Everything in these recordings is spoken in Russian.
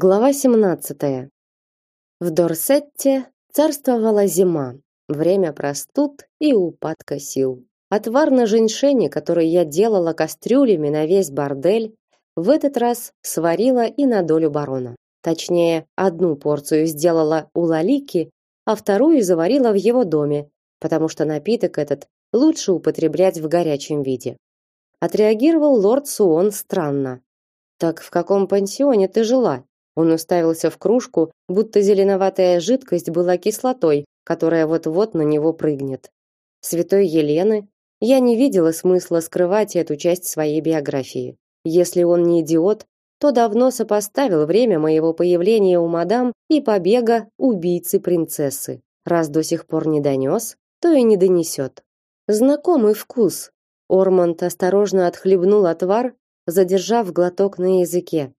Глава 17. В Дорсетте царствовала зима, время простуд и упадка сил. Отвар на женьшене, который я делала кастрюлями на весь бордель, в этот раз сварила и на долю барона. Точнее, одну порцию сделала у Лалики, а вторую заварила в его доме, потому что напиток этот лучше употреблять в горячем виде. Отреагировал лорд Суон странно. Так в каком пансионе ты жила? Он уставился в кружку, будто зеленоватая жидкость была кислотой, которая вот-вот на него прыгнет. Святой Елены, я не видела смысла скрывать эту часть своей биографии. Если он не идиот, то давно сопоставил время моего появления у мадам и побега убийцы принцессы. Раз до сих пор не донес, то и не донесет. Знакомый вкус. Ормонд осторожно отхлебнул отвар, задержав глоток на языке.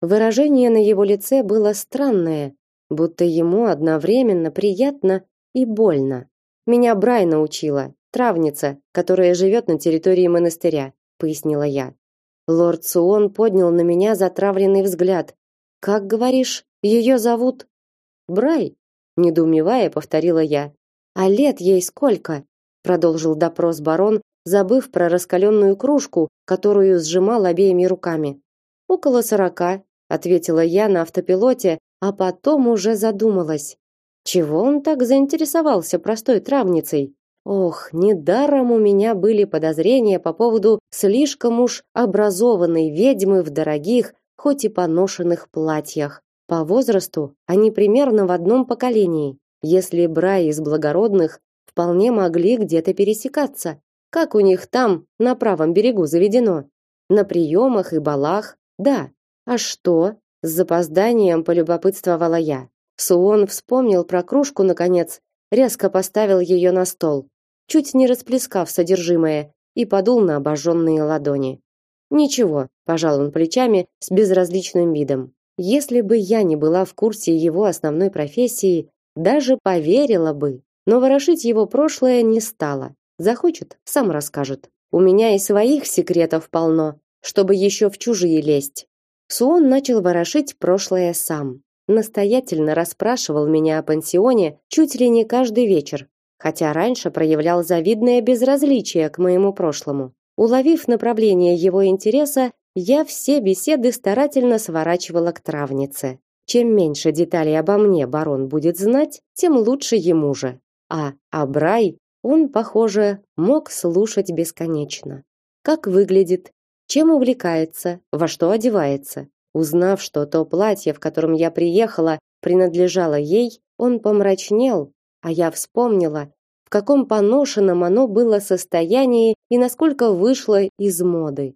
Выражение на его лице было странное, будто ему одновременно приятно и больно. Меня Брай научила, травница, которая живет на территории монастыря, пояснила я. Лорд Суон поднял на меня затравленный взгляд. Как говоришь, ее зовут Брай? недоумевая повторила я. А лет ей сколько? продолжил допрос барон, забыв про раскаленную кружку, которую сжимал обеими руками. Около сорока, ответила я на автопилоте, а потом уже задумалась. Чего он так заинтересовался простой травницей? Ох, недаром у меня были подозрения по поводу слишком уж образованной ведьмы в дорогих, хоть и поношенных платьях. По возрасту они примерно в одном поколении. Если Брай из благородных, вполне могли где-то пересекаться. Как у них там, на правом берегу заведено? На приемах и балах, да, а что? С запозданием полюбопытствовала я. Суон вспомнил про кружку наконец, резко поставил ее на стол, чуть не расплескав содержимое, и подул на обожженные ладони. Ничего, пожал он плечами с безразличным видом. Если бы я не была в курсе его основной профессии, даже поверила бы. Но ворошить его прошлое не стала. Захочет, сам расскажет. У меня и своих секретов полно, чтобы еще в чужие лезть. Суон начал ворошить прошлое сам. Настоятельно расспрашивал меня о пансионе чуть ли не каждый вечер, хотя раньше проявлял завидное безразличие к моему прошлому. Уловив направление его интереса, я все беседы старательно сворачивала к травнице. Чем меньше деталей обо мне барон будет знать, тем лучше ему же. А Абрай, он, похоже, мог слушать бесконечно. Как выглядит, чем увлекается, во что одевается. Узнав, что то платье, в котором я приехала, принадлежало ей, он помрачнел, а я вспомнила, в каком поношенном оно было состоянии и насколько вышло из моды.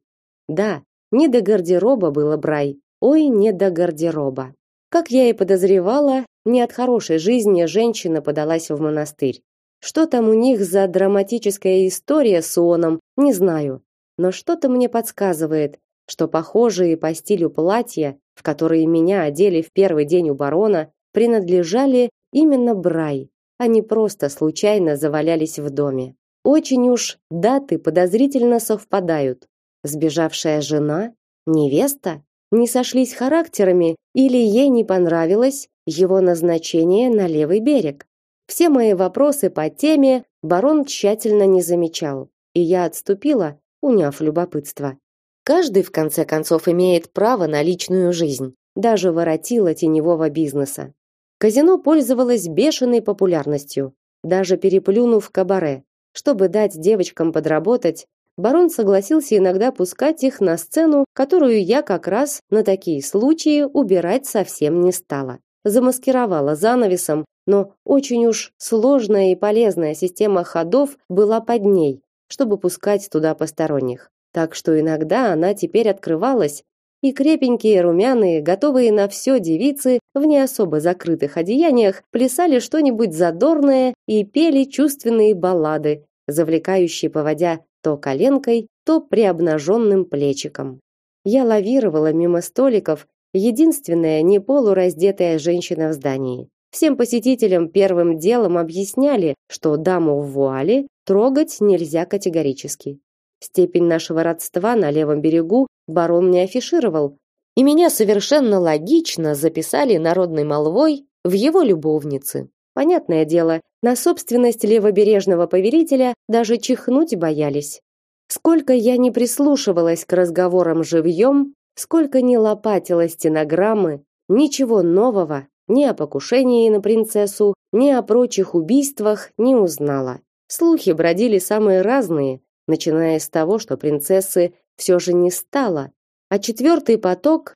Да, не до гардероба было Брай, ой, не до гардероба. Как я и подозревала, не от хорошей жизни женщина подалась в монастырь. Что там у них за драматическая история с Оном, не знаю но что-то мне подсказывает, что похожие по стилю платья, в которые меня одели в первый день у барона, принадлежали именно Брай, не просто случайно завалялись в доме. Очень уж даты подозрительно совпадают. Сбежавшая жена, невеста, не сошлись характерами или ей не понравилось его назначение на левый берег. Все мои вопросы по теме барон тщательно не замечал, и я отступила, уняв любопытство. Каждый в конце концов имеет право на личную жизнь, даже воротила теневого бизнеса. Казино пользовалось бешеной популярностью, даже переплюнув кабаре. Чтобы дать девочкам подработать, барон согласился иногда пускать их на сцену, которую я как раз на такие случаи убирать совсем не стала. Замаскировала занавесом, но очень уж сложная и полезная система ходов была под ней, чтобы пускать туда посторонних. Так что иногда она теперь открывалась, и крепенькие, румяные, готовые на все девицы в не особо закрытых одеяниях плясали что-нибудь задорное и пели чувственные баллады, завлекающие поводя то коленкой, то приобнаженным плечиком. Я лавировала мимо столиков, единственная не полураздетая женщина в здании. Всем посетителям первым делом объясняли, что даму в вуале трогать нельзя категорически. Степень нашего родства на левом берегу барон не афишировал, и меня совершенно логично записали народной молвой в его любовницы. Понятное дело, на собственность левобережного повелителя даже чихнуть боялись. Сколько я не прислушивалась к разговорам живьем, сколько не лопатила стенограммы, ничего нового ни о покушении на принцессу, ни о прочих убийствах не узнала. Слухи бродили самые разные, начиная с того, что принцессы все же не стало, а четвертый поток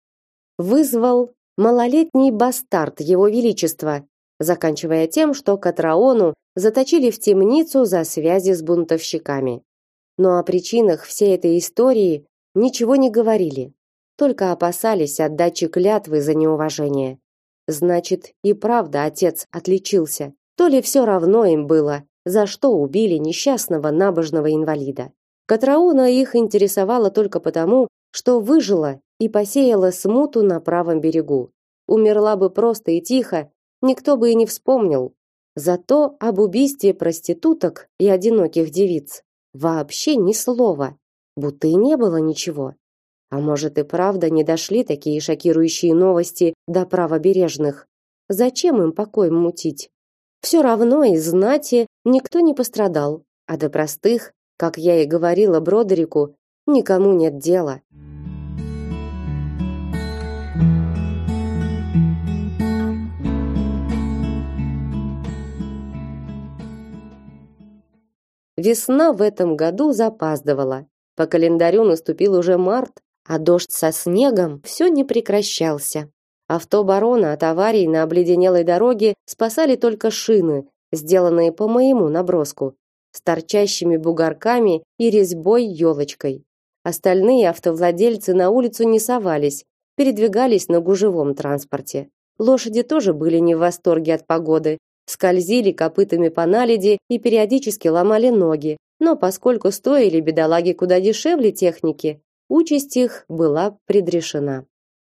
вызвал малолетний бастард его величества, заканчивая тем, что Катраону заточили в темницу за связи с бунтовщиками. Но о причинах всей этой истории ничего не говорили, только опасались отдачи клятвы за неуважение. Значит, и правда отец отличился. То ли все равно им было, за что убили несчастного набожного инвалида. Катрауна их интересовала только потому, что выжила и посеяла смуту на правом берегу. Умерла бы просто и тихо, никто бы и не вспомнил. Зато об убийстве проституток и одиноких девиц вообще ни слова, будто и не было ничего. А может и правда не дошли такие шокирующие новости до правобережных? Зачем им покой мутить? Все равно из знати никто не пострадал, а до простых, как я и говорила Бродерику, никому нет дела. Весна в этом году запаздывала. По календарю наступил уже март, а дождь со снегом все не прекращался. Авто барона от аварий на обледенелой дороге спасали только шины, сделанные по моему наброску, с торчащими бугорками и резьбой елочкой. Остальные автовладельцы на улицу не совались, передвигались на гужевом транспорте. Лошади тоже были не в восторге от погоды, скользили копытами по наледи и периодически ломали ноги, но поскольку стоили бедолаги куда дешевле техники, участь их была предрешена.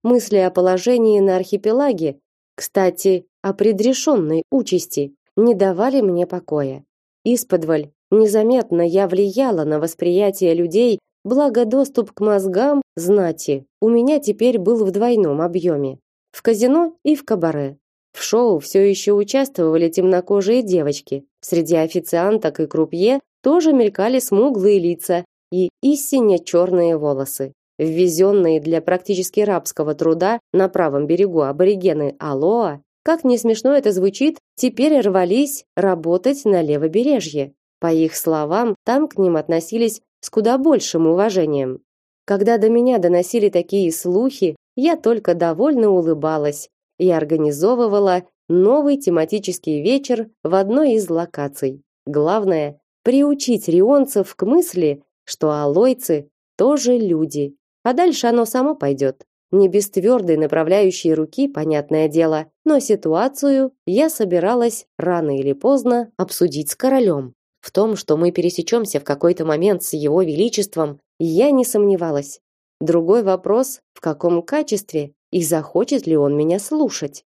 Мысли о положении на архипелаге, кстати, о предрешенной участи, не давали мне покоя. Исподволь незаметно я влияла на восприятие людей, благо доступ к мозгам знати у меня теперь был в двойном объеме. В казино и в кабаре. В шоу все еще участвовали темнокожие девочки. Среди официанток и крупье тоже мелькали смуглые лица и истинно черные волосы. Ввезенные для практически рабского труда на правом берегу аборигены Алоа, как не смешно это звучит, теперь рвались работать на левобережье. По их словам, там к ним относились с куда большим уважением. Когда до меня доносили такие слухи, я только довольно улыбалась и организовывала новый тематический вечер в одной из локаций. Главное приучить рионцев к мысли, что алойцы тоже люди. А дальше оно само пойдет. Не без твердой направляющей руки, понятное дело, но ситуацию я собиралась рано или поздно обсудить с королем. В том, что мы пересечемся в какой-то момент с его величеством, я не сомневалась. Другой вопрос, в каком качестве и захочет ли он меня слушать.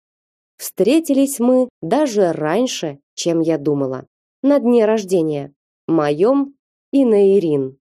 Встретились мы даже раньше, чем я думала. На дне рождения, моем и на Ирин.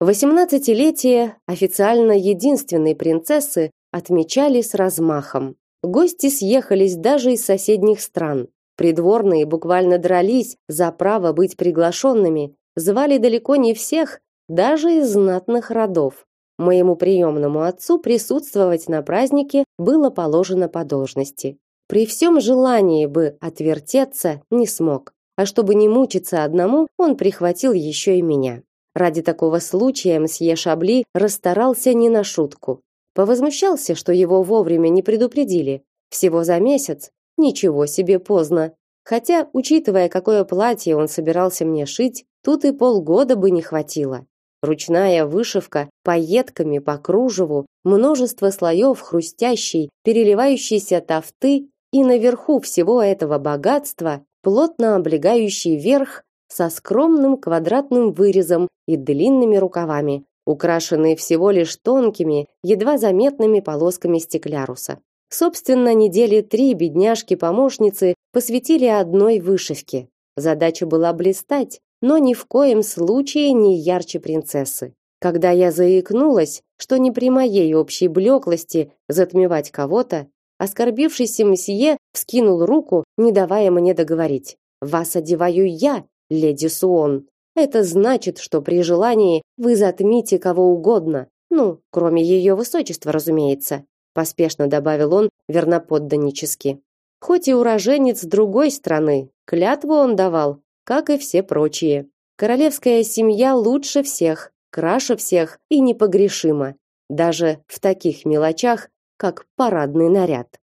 Восемнадцатилетие официально единственной принцессы отмечали с размахом. Гости съехались даже из соседних стран. Придворные буквально дрались за право быть приглашенными, звали далеко не всех, даже из знатных родов. Моему приемному отцу присутствовать на празднике было положено по должности. При всем желании бы отвертеться не смог. А чтобы не мучиться одному, он прихватил еще и меня. Ради такого случая мсье Шабли расстарался не на шутку. Повозмущался, что его вовремя не предупредили. Всего за месяц. Ничего себе поздно. Хотя, учитывая, какое платье он собирался мне шить, тут и полгода бы не хватило. Ручная вышивка пайетками по кружеву, множество слоев хрустящей, переливающейся тафты и наверху всего этого богатства плотно облегающий верх со скромным квадратным вырезом и длинными рукавами, украшенные всего лишь тонкими, едва заметными полосками стекляруса. Собственно, недели три бедняжки-помощницы посвятили одной вышивке. Задача была блистать, но ни в коем случае не ярче принцессы. Когда я заикнулась, что не при моей общей блеклости затмевать кого-то, оскорбившийся месье вскинул руку, не давая мне договорить. Вас одеваю я, леди Суон. Это значит, что при желании вы затмите кого угодно, ну, кроме ее высочества, разумеется, поспешно добавил он верноподданнически. Хоть и уроженец другой страны, клятву он давал, как и все прочие. Королевская семья лучше всех, краше всех и непогрешима, даже в таких мелочах, как парадный наряд.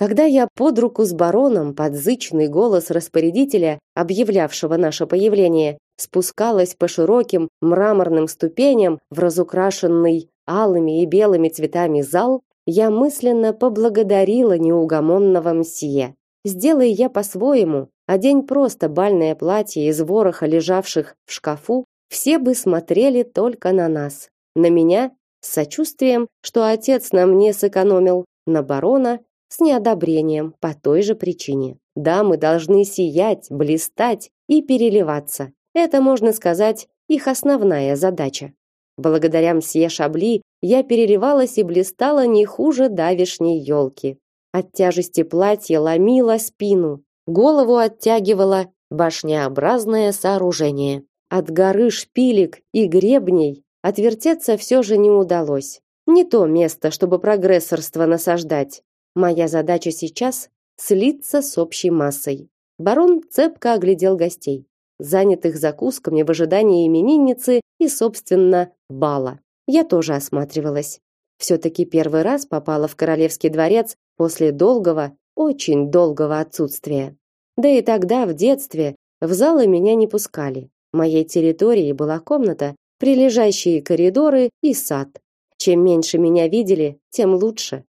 Когда я под руку с бароном под зычный голос распорядителя, объявлявшего наше появление, спускалась по широким мраморным ступеням в разукрашенный алыми и белыми цветами зал, я мысленно поблагодарила неугомонного мсье. Сделай я по-своему, одень просто бальное платье из вороха лежавших в шкафу, все бы смотрели только на нас. На меня с сочувствием, что отец на мне сэкономил, на барона с неодобрением по той же причине. Да, мы должны сиять, блистать и переливаться. Это, можно сказать, их основная задача. Благодаря мсье Шабли я переливалась и блистала не хуже давишней елки. От тяжести платья ломила спину, голову оттягивало башнеобразное сооружение. От горы шпилек и гребней отвертеться все же не удалось. Не то место, чтобы прогрессорство насаждать. Моя задача сейчас слиться с общей массой. Барон цепко оглядел гостей, занятых закусками в ожидании именинницы и, собственно, бала. Я тоже осматривалась. все таки первый раз попала в королевский дворец после долгого, очень долгого отсутствия. Да и тогда в детстве в залы меня не пускали. Моей территорией была комната, прилежащие коридоры и сад. Чем меньше меня видели, тем лучше.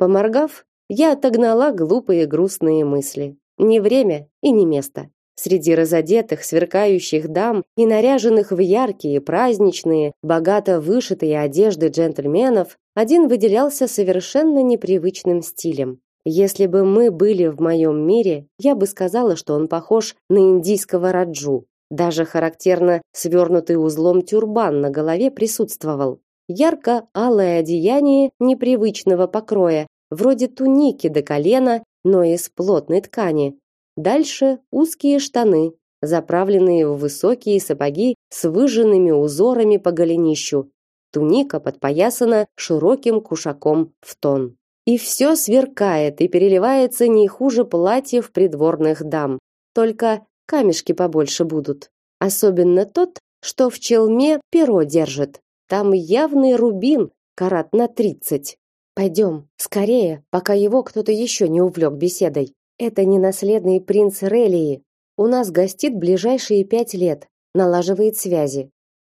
Поморгав, я отогнала глупые грустные мысли. Не время и не место. Среди разодетых, сверкающих дам и наряженных в яркие, праздничные, богато вышитые одежды джентльменов, один выделялся совершенно непривычным стилем. Если бы мы были в моем мире, я бы сказала, что он похож на индийского раджу. Даже характерно свернутый узлом тюрбан на голове присутствовал ярко-алое одеяние непривычного покроя, вроде туники до колена, но из плотной ткани. Дальше узкие штаны, заправленные в высокие сапоги с выжженными узорами по голенищу. Туника подпоясана широким кушаком в тон. И все сверкает и переливается не хуже платьев придворных дам. Только камешки побольше будут. Особенно тот, что в челме перо держит. Там явный рубин, карат на тридцать. Пойдем, скорее, пока его кто-то еще не увлек беседой. Это не наследный принц Релии. У нас гостит ближайшие пять лет, налаживает связи.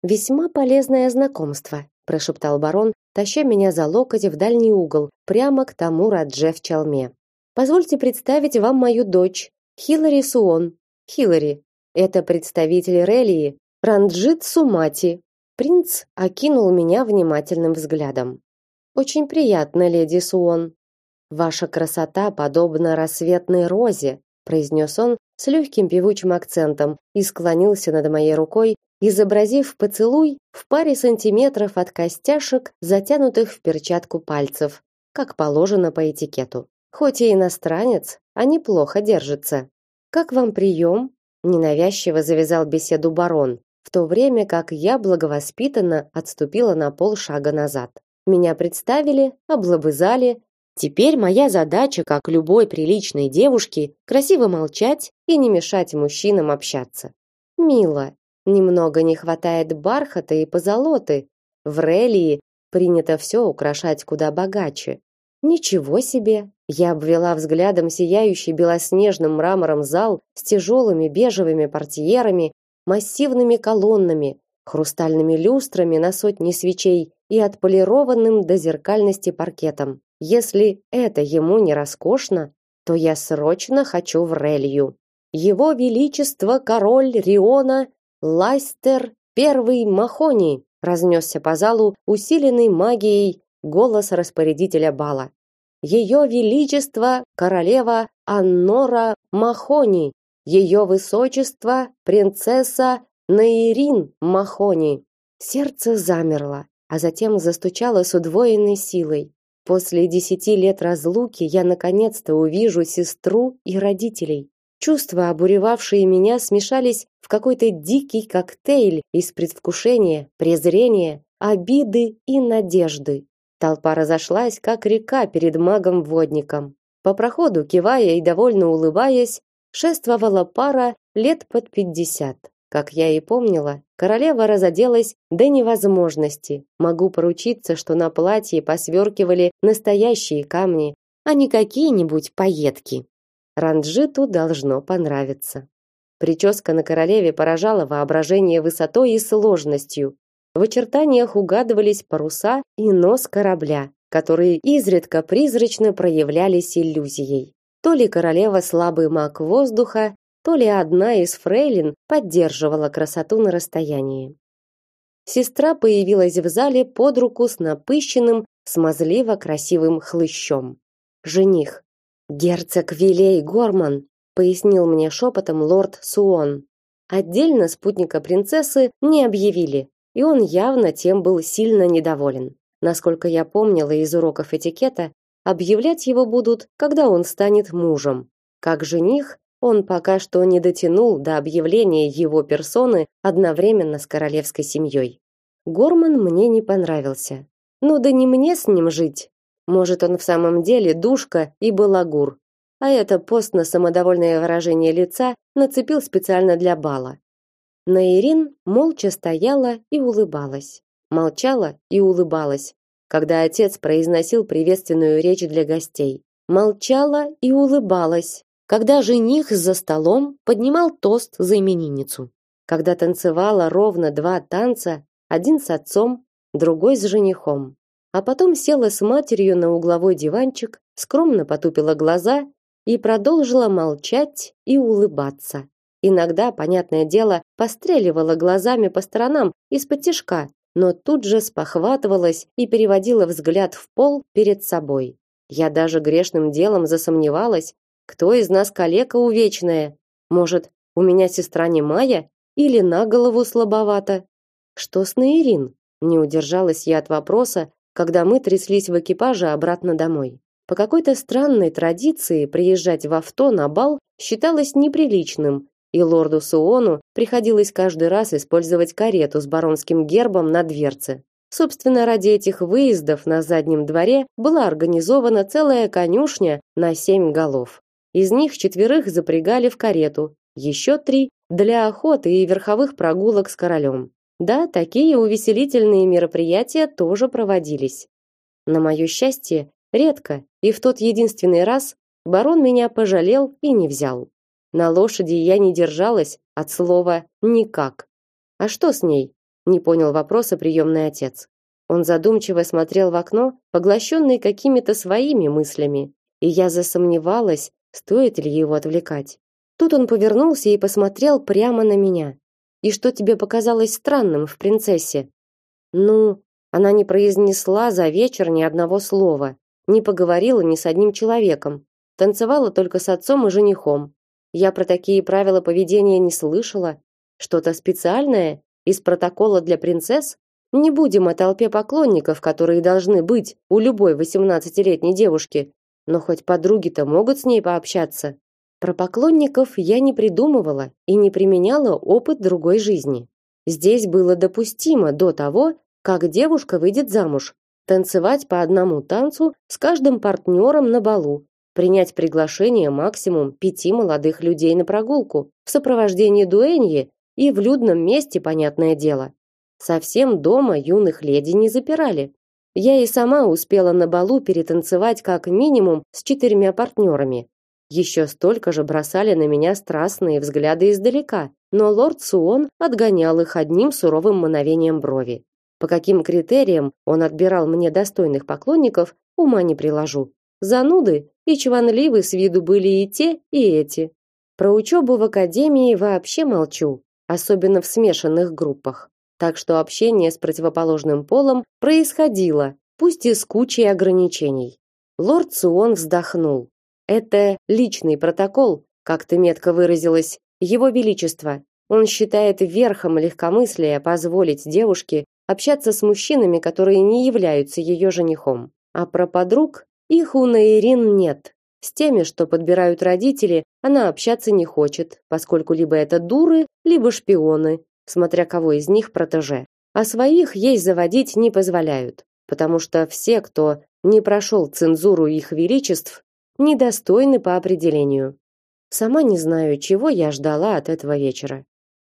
Весьма полезное знакомство, прошептал барон, таща меня за локоть в дальний угол, прямо к тому Радже в чалме. Позвольте представить вам мою дочь, Хилари Суон. Хилари это представитель Релии, Ранджит Сумати, Принц окинул меня внимательным взглядом. Очень приятно, леди Суон. Ваша красота подобна рассветной розе, произнес он с легким певучим акцентом и склонился над моей рукой, изобразив поцелуй в паре сантиметров от костяшек, затянутых в перчатку пальцев, как положено по этикету. Хоть и иностранец, а неплохо держится. Как вам прием?» ненавязчиво завязал беседу барон, в то время как я благовоспитанно отступила на полшага назад. Меня представили, облобызали. Теперь моя задача, как любой приличной девушки, красиво молчать и не мешать мужчинам общаться. Мило. Немного не хватает бархата и позолоты. В Релии принято все украшать куда богаче. Ничего себе. Я обвела взглядом сияющий белоснежным мрамором зал с тяжелыми бежевыми портьерами массивными колоннами, хрустальными люстрами на сотни свечей и отполированным до зеркальности паркетом. Если это ему не роскошно, то я срочно хочу в Релью. Его величество король Риона Лайстер первый Махони разнесся по залу усиленный магией голос распорядителя бала. ее величество королева Аннора Махони, ее высочество принцесса Наирин Махони. Сердце замерло, а затем застучало с удвоенной силой. После десяти лет разлуки я наконец-то увижу сестру и родителей. Чувства, обуревавшие меня, смешались в какой-то дикий коктейль из предвкушения, презрения, обиды и надежды. Толпа разошлась, как река перед магом-водником. По проходу, кивая и довольно улыбаясь, шествовала пара лет под пятьдесят. Как я и помнила, королева разоделась до невозможности. Могу поручиться, что на платье посверкивали настоящие камни, а не какие-нибудь пайетки. Ранджиту должно понравиться. Прическа на королеве поражала воображение высотой и сложностью. В очертаниях угадывались паруса и нос корабля, которые изредка призрачно проявлялись иллюзией. То ли королева слабый маг воздуха, то ли одна из фрейлин поддерживала красоту на расстоянии. Сестра появилась в зале под руку с напыщенным, смазливо красивым хлыщом. Жених. Герцог Вилей Горман, пояснил мне шепотом лорд Суон. Отдельно спутника принцессы не объявили, и он явно тем был сильно недоволен. Насколько я помнила из уроков этикета, объявлять его будут, когда он станет мужем. Как жених, он пока что не дотянул до объявления его персоны одновременно с королевской семьей. Горман мне не понравился. Ну да не мне с ним жить. Может, он в самом деле душка и балагур. А это постно самодовольное выражение лица нацепил специально для бала. Наирин молча стояла и улыбалась. Молчала и улыбалась, когда отец произносил приветственную речь для гостей. Молчала и улыбалась, когда жених за столом поднимал тост за именинницу, когда танцевала ровно два танца, один с отцом, другой с женихом. А потом села с матерью на угловой диванчик, скромно потупила глаза и продолжила молчать и улыбаться. Иногда, понятное дело, постреливала глазами по сторонам из-под тишка, но тут же спохватывалась и переводила взгляд в пол перед собой. Я даже грешным делом засомневалась, кто из нас калека увечная? Может, у меня сестра не Майя или на голову слабовата? Что с Наирин? Не удержалась я от вопроса, когда мы тряслись в экипаже обратно домой. По какой-то странной традиции приезжать в авто на бал считалось неприличным, и лорду Суону приходилось каждый раз использовать карету с баронским гербом на дверце. Собственно, ради этих выездов на заднем дворе была организована целая конюшня на семь голов. Из них четверых запрягали в карету, еще три для охоты и верховых прогулок с королем. Да, такие увеселительные мероприятия тоже проводились. На мое счастье, редко, и в тот единственный раз барон меня пожалел и не взял. На лошади я не держалась от слова никак. А что с ней? Не понял вопроса приемный отец. Он задумчиво смотрел в окно, поглощенный какими-то своими мыслями, и я засомневалась, Стоит ли его отвлекать? Тут он повернулся и посмотрел прямо на меня. И что тебе показалось странным в принцессе? Ну, она не произнесла за вечер ни одного слова, не поговорила ни с одним человеком, танцевала только с отцом и женихом. Я про такие правила поведения не слышала. Что-то специальное из протокола для принцесс? Не будем о толпе поклонников, которые должны быть у любой восемнадцатилетней девушки, но хоть подруги-то могут с ней пообщаться. Про поклонников я не придумывала и не применяла опыт другой жизни. Здесь было допустимо до того, как девушка выйдет замуж, танцевать по одному танцу с каждым партнером на балу, принять приглашение максимум пяти молодых людей на прогулку в сопровождении дуэньи и в людном месте, понятное дело. Совсем дома юных леди не запирали. Я и сама успела на балу перетанцевать как минимум с четырьмя партнерами. Еще столько же бросали на меня страстные взгляды издалека, но лорд Суон отгонял их одним суровым мановением брови. По каким критериям он отбирал мне достойных поклонников, ума не приложу. Зануды и чванливы с виду были и те, и эти. Про учебу в академии вообще молчу, особенно в смешанных группах так что общение с противоположным полом происходило, пусть и с кучей ограничений. Лорд Суон вздохнул. Это личный протокол, как ты метко выразилась, его величество. Он считает верхом легкомыслия позволить девушке общаться с мужчинами, которые не являются ее женихом. А про подруг их у Наирин нет. С теми, что подбирают родители, она общаться не хочет, поскольку либо это дуры, либо шпионы, смотря кого из них протеже. А своих ей заводить не позволяют, потому что все, кто не прошел цензуру их величеств, недостойны по определению. Сама не знаю, чего я ждала от этого вечера.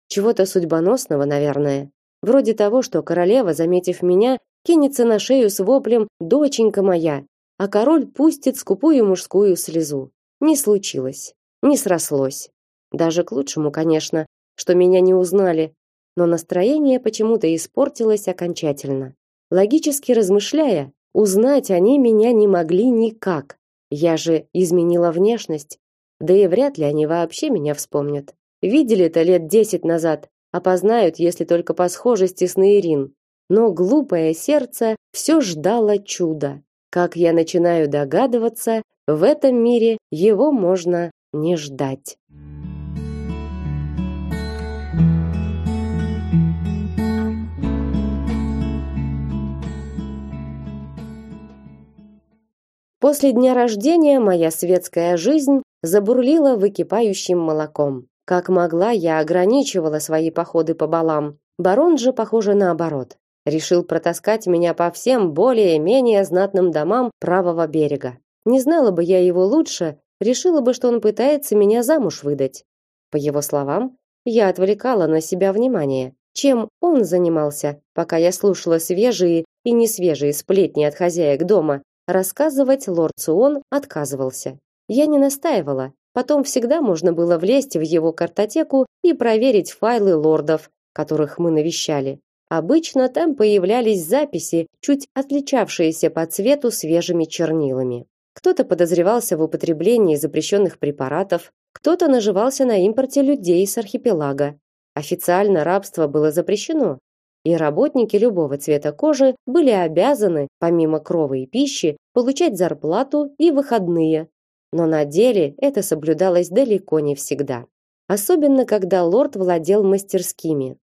Чего-то судьбоносного, наверное. Вроде того, что королева, заметив меня, кинется на шею с воплем «Доченька моя!», а король пустит скупую мужскую слезу. Не случилось, не срослось. Даже к лучшему, конечно, что меня не узнали, но настроение почему-то испортилось окончательно. Логически размышляя, узнать они меня не могли никак. Я же изменила внешность, да и вряд ли они вообще меня вспомнят. Видели это лет десять назад, опознают, если только по схожести с Наирин. Но глупое сердце все ждало чуда. Как я начинаю догадываться, в этом мире его можно не ждать. После дня рождения моя светская жизнь забурлила выкипающим молоком. Как могла, я ограничивала свои походы по балам. Барон же, похоже, наоборот. Решил протаскать меня по всем более-менее знатным домам правого берега. Не знала бы я его лучше, решила бы, что он пытается меня замуж выдать. По его словам, я отвлекала на себя внимание. Чем он занимался, пока я слушала свежие и несвежие сплетни от хозяек дома, Рассказывать лорд Суон отказывался. Я не настаивала. Потом всегда можно было влезть в его картотеку и проверить файлы лордов, которых мы навещали. Обычно там появлялись записи, чуть отличавшиеся по цвету свежими чернилами. Кто-то подозревался в употреблении запрещенных препаратов, кто-то наживался на импорте людей с архипелага. Официально рабство было запрещено, и работники любого цвета кожи были обязаны, помимо крова и пищи, получать зарплату и выходные. Но на деле это соблюдалось далеко не всегда. Особенно, когда лорд владел мастерскими.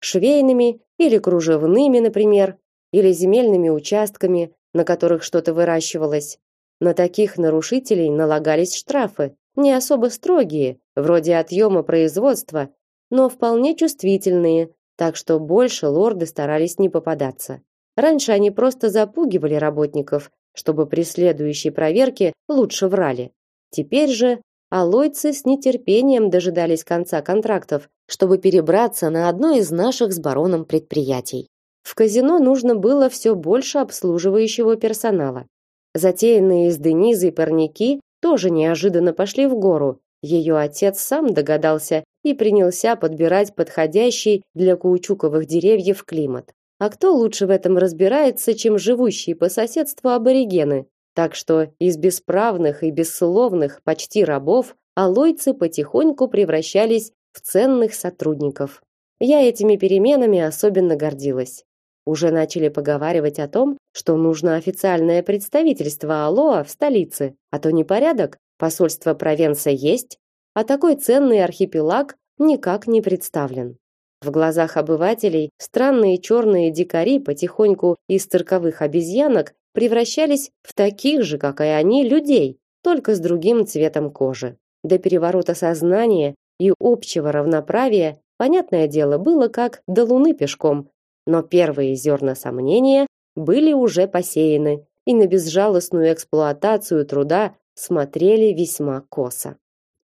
Швейными или кружевными, например, или земельными участками, на которых что-то выращивалось. На таких нарушителей налагались штрафы, не особо строгие, вроде отъема производства, но вполне чувствительные, так что больше лорды старались не попадаться. Раньше они просто запугивали работников, чтобы при следующей проверке лучше врали. Теперь же алойцы с нетерпением дожидались конца контрактов, чтобы перебраться на одно из наших с бароном предприятий. В казино нужно было все больше обслуживающего персонала. Затеянные с Денизой парники тоже неожиданно пошли в гору. Ее отец сам догадался и принялся подбирать подходящий для каучуковых деревьев климат. А кто лучше в этом разбирается, чем живущие по соседству аборигены? Так что из бесправных и бессловных почти рабов алойцы потихоньку превращались в ценных сотрудников. Я этими переменами особенно гордилась. Уже начали поговаривать о том, что нужно официальное представительство Алоа в столице, а то непорядок. Посольство Провенса есть, а такой ценный архипелаг никак не представлен. В глазах обывателей странные черные дикари потихоньку из цирковых обезьянок превращались в таких же, как и они, людей, только с другим цветом кожи. До переворота сознания и общего равноправия, понятное дело, было как до луны пешком, но первые зерна сомнения были уже посеяны, и на безжалостную эксплуатацию труда смотрели весьма косо.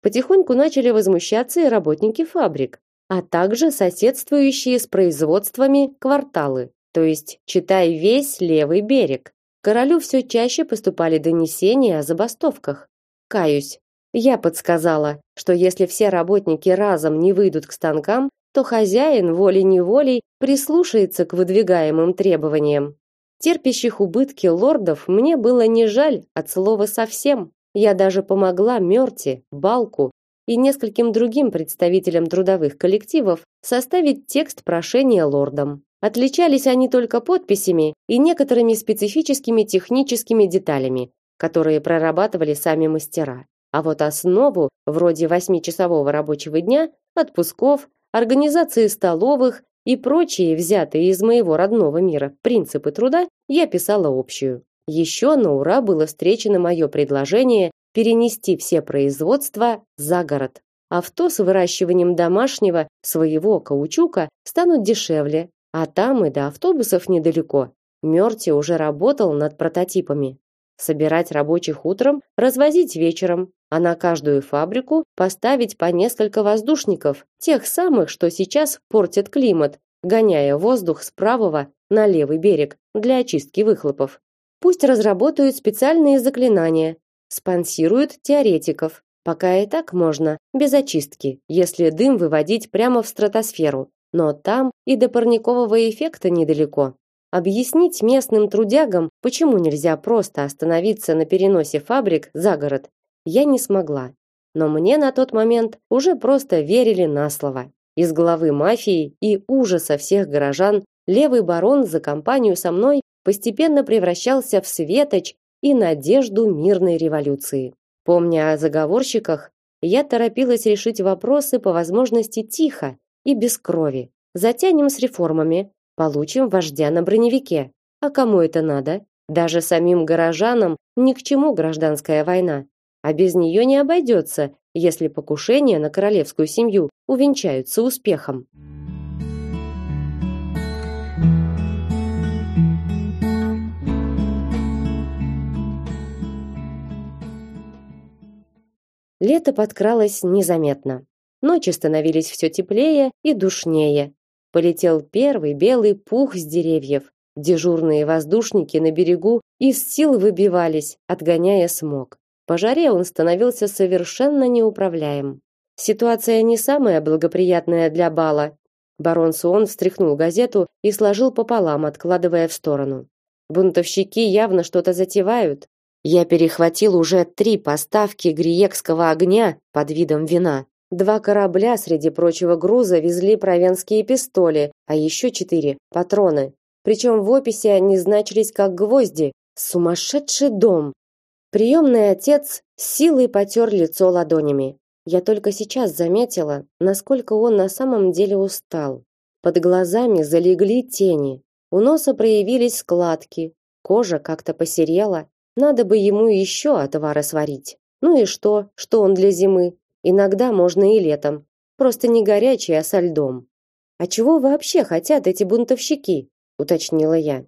Потихоньку начали возмущаться и работники фабрик, а также соседствующие с производствами кварталы, то есть читай весь левый берег. Королю все чаще поступали донесения о забастовках. Каюсь, я подсказала, что если все работники разом не выйдут к станкам, то хозяин волей-неволей прислушается к выдвигаемым требованиям. Терпящих убытки лордов мне было не жаль от слова совсем. Я даже помогла Мёрти, Балку и нескольким другим представителям трудовых коллективов составить текст прошения лордам. Отличались они только подписями и некоторыми специфическими техническими деталями. которые прорабатывали сами мастера. А вот основу, вроде восьмичасового рабочего дня, отпусков, организации столовых и прочие взятые из моего родного мира принципы труда, я писала общую. Еще на ура было встречено мое предложение перенести все производства за город. Авто с выращиванием домашнего своего каучука станут дешевле, а там и до автобусов недалеко. Мёрти уже работал над прототипами. Собирать рабочих утром, развозить вечером, а на каждую фабрику поставить по несколько воздушников, тех самых, что сейчас портят климат, гоняя воздух с правого на левый берег для очистки выхлопов. Пусть разработают специальные заклинания, спонсируют теоретиков. Пока и так можно, без очистки, если дым выводить прямо в стратосферу. Но там и до парникового эффекта недалеко. Объяснить местным трудягам, почему нельзя просто остановиться на переносе фабрик за город, я не смогла. Но мне на тот момент уже просто верили на слово. Из главы мафии и ужаса всех горожан левый барон за компанию со мной постепенно превращался в светоч и надежду мирной революции. Помня о заговорщиках, я торопилась решить вопросы по возможности тихо и без крови. Затянем с реформами, получим вождя на броневике. А кому это надо? Даже самим горожанам ни к чему гражданская война. А без нее не обойдется, если покушения на королевскую семью увенчаются успехом. Лето подкралось незаметно. Ночи становились все теплее и душнее. Полетел первый белый пух с деревьев. Дежурные воздушники на берегу из сил выбивались, отгоняя смог. По жаре он становился совершенно неуправляем. Ситуация не самая благоприятная для бала. Барон Суон встряхнул газету и сложил пополам, откладывая в сторону. Бунтовщики явно что-то затевают, я перехватил уже три поставки гриекского огня под видом вина. Два корабля среди прочего груза везли провенские пистоли, а еще четыре патроны. Причем в описи они значились как гвозди. Сумасшедший дом. Приемный отец силой потер лицо ладонями. Я только сейчас заметила, насколько он на самом деле устал. Под глазами залегли тени. У носа проявились складки. Кожа как-то посерела, надо бы ему еще отвара сварить. Ну и что, что он для зимы? Иногда можно и летом. Просто не горячий, а со льдом. А чего вообще хотят эти бунтовщики? уточнила я.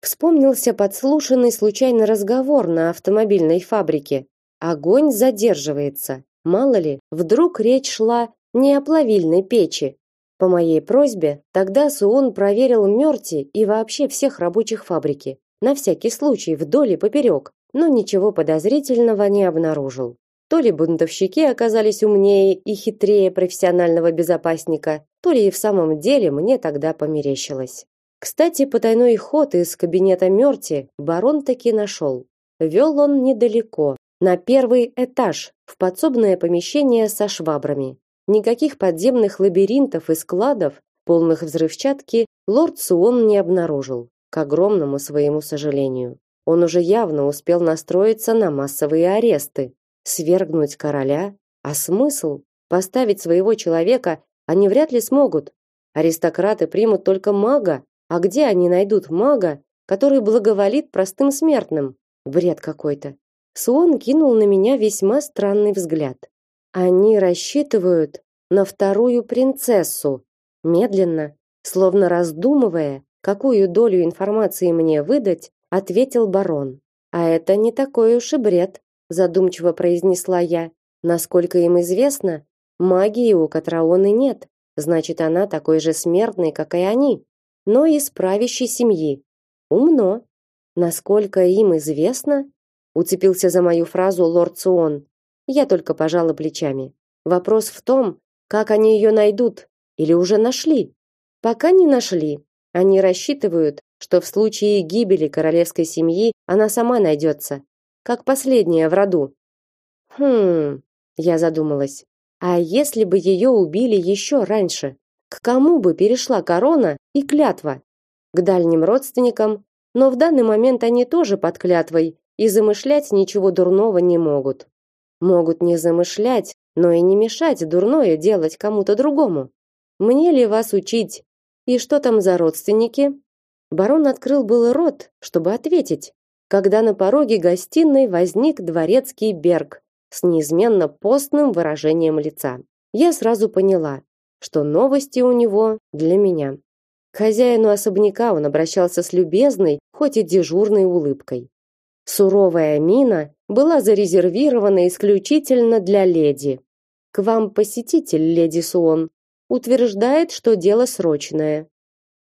Вспомнился подслушанный случайно разговор на автомобильной фабрике. Огонь задерживается. Мало ли, вдруг речь шла не о плавильной печи. По моей просьбе тогда Суон проверил Мёрти и вообще всех рабочих фабрики на всякий случай вдоль и поперек, но ничего подозрительного не обнаружил. То ли бунтовщики оказались умнее и хитрее профессионального безопасника, то ли и в самом деле мне тогда померещилось. Кстати, потайной ход из кабинета Мёрти барон таки нашел. Вел он недалеко, на первый этаж, в подсобное помещение со швабрами. Никаких подземных лабиринтов и складов, полных взрывчатки, лорд Суон не обнаружил к огромному своему сожалению. Он уже явно успел настроиться на массовые аресты, свергнуть короля, а смысл поставить своего человека они вряд ли смогут. Аристократы примут только мага, а где они найдут мага, который благоволит простым смертным? Бред какой-то. Суон кинул на меня весьма странный взгляд. Они рассчитывают на вторую принцессу. Медленно, словно раздумывая, какую долю информации мне выдать, ответил барон. А это не такой уж и бред, задумчиво произнесла я. Насколько им известно, магии у Катраоны нет. Значит, она такой же смертный, как и они, но из правящей семьи. Умно. Насколько им известно, уцепился за мою фразу лорд Суон. Я только пожала плечами. Вопрос в том, как они ее найдут или уже нашли. Пока не нашли, они рассчитывают, что в случае гибели королевской семьи она сама найдется, как последняя в роду. Хм, я задумалась. А если бы ее убили еще раньше? К кому бы перешла корона и клятва? К дальним родственникам, но в данный момент они тоже под клятвой и замышлять ничего дурного не могут. Могут не замышлять, но и не мешать дурное делать кому-то другому. Мне ли вас учить? И что там за родственники? Барон открыл был рот, чтобы ответить, когда на пороге гостиной возник дворецкий Берг с неизменно постным выражением лица. Я сразу поняла, что новости у него для меня. К хозяину особняка он обращался с любезной, хоть и дежурной улыбкой. Суровая мина была зарезервирована исключительно для леди. К вам посетитель, леди Суон, утверждает, что дело срочное.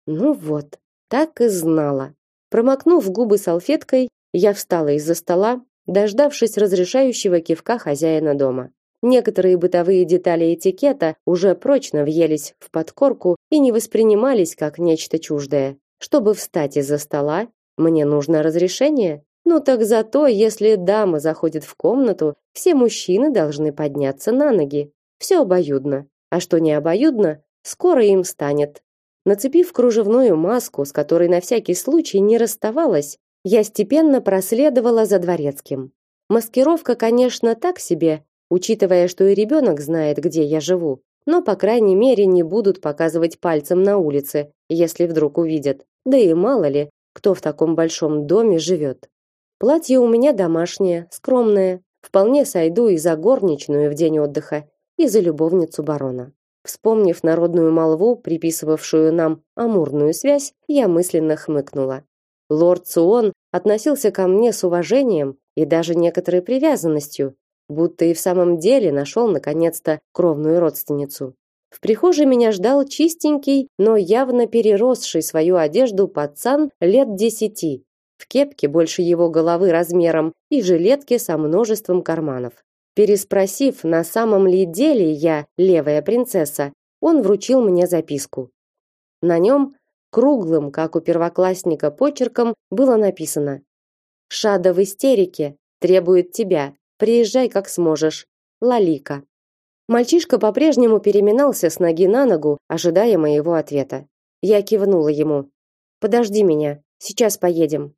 Ну вот, так и знала. Промокнув губы салфеткой, я встала из-за стола, дождавшись разрешающего кивка хозяина дома. Некоторые бытовые детали этикета уже прочно въелись в подкорку и не воспринимались как нечто чуждое. Чтобы встать из-за стола, мне нужно разрешение. Ну так зато, если дама заходит в комнату, все мужчины должны подняться на ноги. Все обоюдно. А что не обоюдно, скоро им станет. Нацепив кружевную маску, с которой на всякий случай не расставалась, я степенно проследовала за дворецким. Маскировка, конечно, так себе, учитывая, что и ребенок знает, где я живу, но по крайней мере не будут показывать пальцем на улице, если вдруг увидят. Да и мало ли, кто в таком большом доме живет. Платье у меня домашнее, скромное, вполне сойду и за горничную в день отдыха, и за любовницу барона. Вспомнив народную молву, приписывавшую нам амурную связь, я мысленно хмыкнула. Лорд Суон относился ко мне с уважением и даже некоторой привязанностью, будто и в самом деле нашел наконец-то кровную родственницу. В прихожей меня ждал чистенький, но явно переросший свою одежду пацан лет десяти, в кепке больше его головы размером и жилетке со множеством карманов. Переспросив, на самом ли деле я левая принцесса, он вручил мне записку. На нем, круглым, как у первоклассника, почерком было написано: "Шада в истерике, требует тебя. Приезжай как сможешь. Лалика". Мальчишка по-прежнему переминался с ноги на ногу, ожидая моего ответа. Я кивнула ему. Подожди меня, сейчас поедем.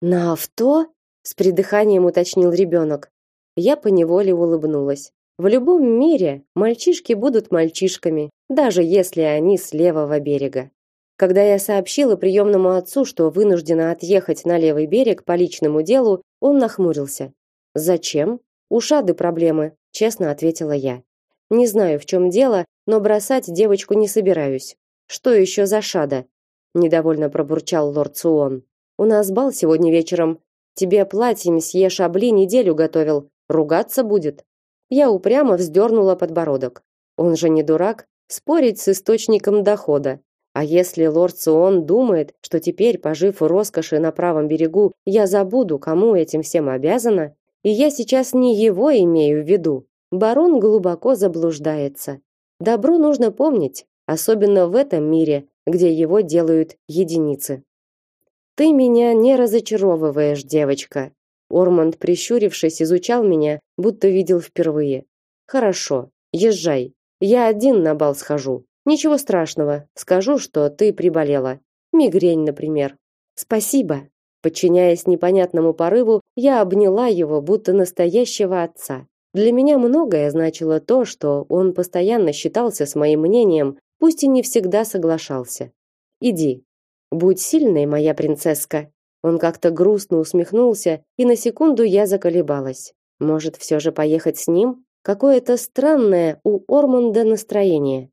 На авто? с придыханием уточнил ребенок. Я поневоле улыбнулась. В любом мире мальчишки будут мальчишками, даже если они с левого берега. Когда я сообщила приемному отцу, что вынуждена отъехать на левый берег по личному делу, он нахмурился. Зачем? У Шады проблемы, честно ответила я. Не знаю, в чем дело, но бросать девочку не собираюсь. Что еще за Шада? недовольно пробурчал лорд Суон. У нас бал сегодня вечером. Тебе платье месье Шабли неделю готовил, Ругаться будет. Я упрямо вздернула подбородок. Он же не дурак, спорить с источником дохода. А если лорд Суон думает, что теперь, пожив в роскоши на правом берегу, я забуду, кому этим всем обязана, и я сейчас не его имею в виду, барон глубоко заблуждается. Добро нужно помнить, особенно в этом мире, где его делают единицы. Ты меня не разочаровываешь, девочка, Ормонд, прищурившись, изучал меня, будто видел впервые. Хорошо, езжай. Я один на бал схожу. Ничего страшного. Скажу, что ты приболела. Мигрень, например. Спасибо. Подчиняясь непонятному порыву, я обняла его, будто настоящего отца. Для меня многое значило то, что он постоянно считался с моим мнением, пусть и не всегда соглашался. Иди. Будь сильной, моя принцесска. Он как-то грустно усмехнулся, и на секунду я заколебалась. Может, все же поехать с ним? Какое-то странное у Ормонда настроение.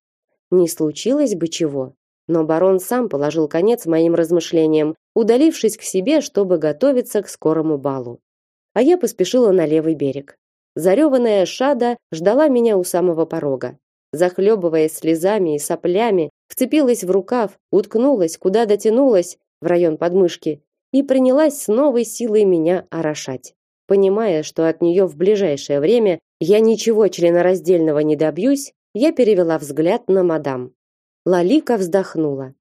Не случилось бы чего. Но барон сам положил конец моим размышлениям, удалившись к себе, чтобы готовиться к скорому балу. А я поспешила на левый берег. Зареванная Шада ждала меня у самого порога. Захлебываясь слезами и соплями, вцепилась в рукав, уткнулась, куда дотянулась, в район подмышки, и принялась с новой силой меня орошать. Понимая, что от нее в ближайшее время я ничего членораздельного не добьюсь, я перевела взгляд на мадам. Лалика вздохнула.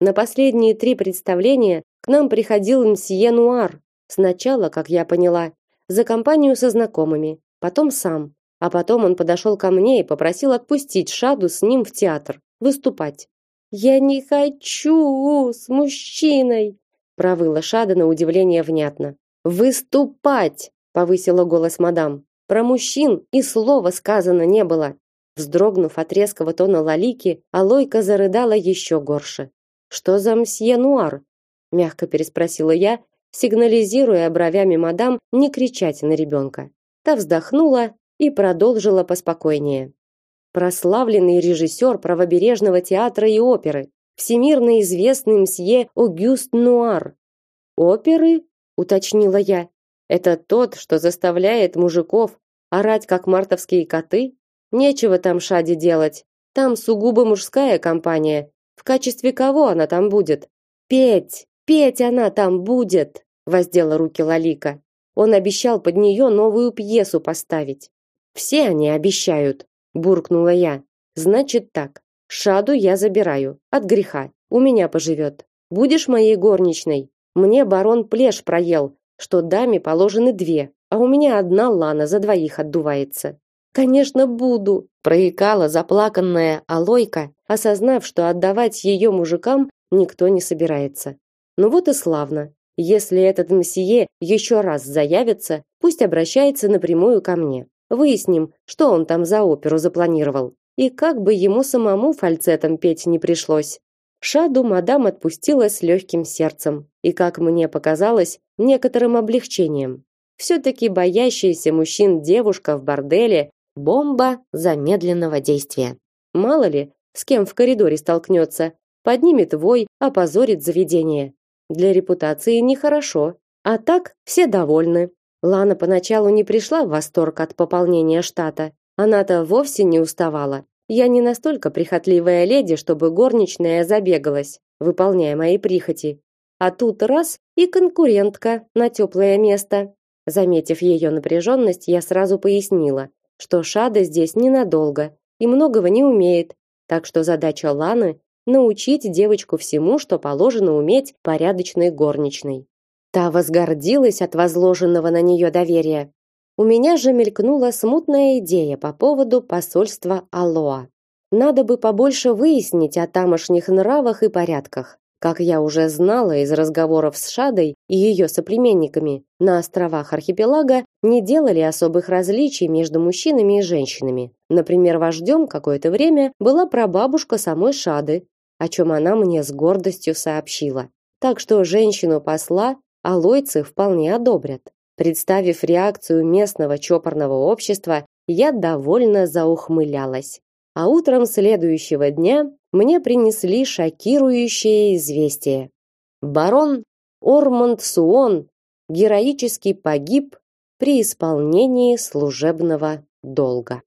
На последние три представления к нам приходил мсье Нуар. Сначала, как я поняла, за компанию со знакомыми, потом сам, а потом он подошел ко мне и попросил отпустить Шаду с ним в театр, выступать. Я не хочу с мужчиной, провыла Шада на удивление внятно. Выступать, повысила голос мадам. Про мужчин и слова сказано не было. Вздрогнув от резкого тона Лалики, Алойка зарыдала еще горше. Что за мсье Нуар? мягко переспросила я, сигнализируя бровями мадам не кричать на ребенка. Та вздохнула и продолжила поспокойнее. Прославленный режиссер правобережного театра и оперы, всемирно известный мсье Огюст Нуар. Оперы, уточнила я. Это тот, что заставляет мужиков орать как мартовские коты? Нечего там шади делать. Там сугубо мужская компания. В качестве кого она там будет? Петь, петь она там будет, воздела руки Лалика. Он обещал под нее новую пьесу поставить. Все они обещают, буркнула я. Значит так. Шаду я забираю от греха. У меня поживет. Будешь моей горничной. Мне барон плешь проел, что даме положены две, а у меня одна лана за двоих отдувается. Конечно, буду, проикала заплаканная Алойка, осознав, что отдавать ее мужикам никто не собирается. Ну вот и славно. Если этот месье еще раз заявится, пусть обращается напрямую ко мне. Выясним, что он там за оперу запланировал. И как бы ему самому фальцетом петь не пришлось. Шаду мадам отпустила с легким сердцем и, как мне показалось, некоторым облегчением. Все-таки боящаяся мужчин девушка в борделе Бомба замедленного действия. Мало ли, с кем в коридоре столкнется, поднимет вой, опозорит заведение. Для репутации нехорошо. А так все довольны. Лана поначалу не пришла в восторг от пополнения штата. Она-то вовсе не уставала. Я не настолько прихотливая леди, чтобы горничная забегалась, выполняя мои прихоти. А тут раз и конкурентка на теплое место. Заметив ее напряженность, я сразу пояснила, что Шада здесь ненадолго и многого не умеет, так что задача Ланы научить девочку всему, что положено уметь порядочной горничной. Та возгордилась от возложенного на нее доверия. У меня же мелькнула смутная идея по поводу посольства Алоа. Надо бы побольше выяснить о тамошних нравах и порядках. Как я уже знала из разговоров с Шадой и ее соплеменниками, на островах архипелага не делали особых различий между мужчинами и женщинами. Например, вождем какое-то время была прабабушка самой Шады, о чем она мне с гордостью сообщила. Так что женщину-посла алойцы вполне одобрят. Представив реакцию местного чопорного общества, я довольно заухмылялась. А утром следующего дня мне принесли шокирующее известие. Барон Ормонд Суон героически погиб при исполнении служебного долга.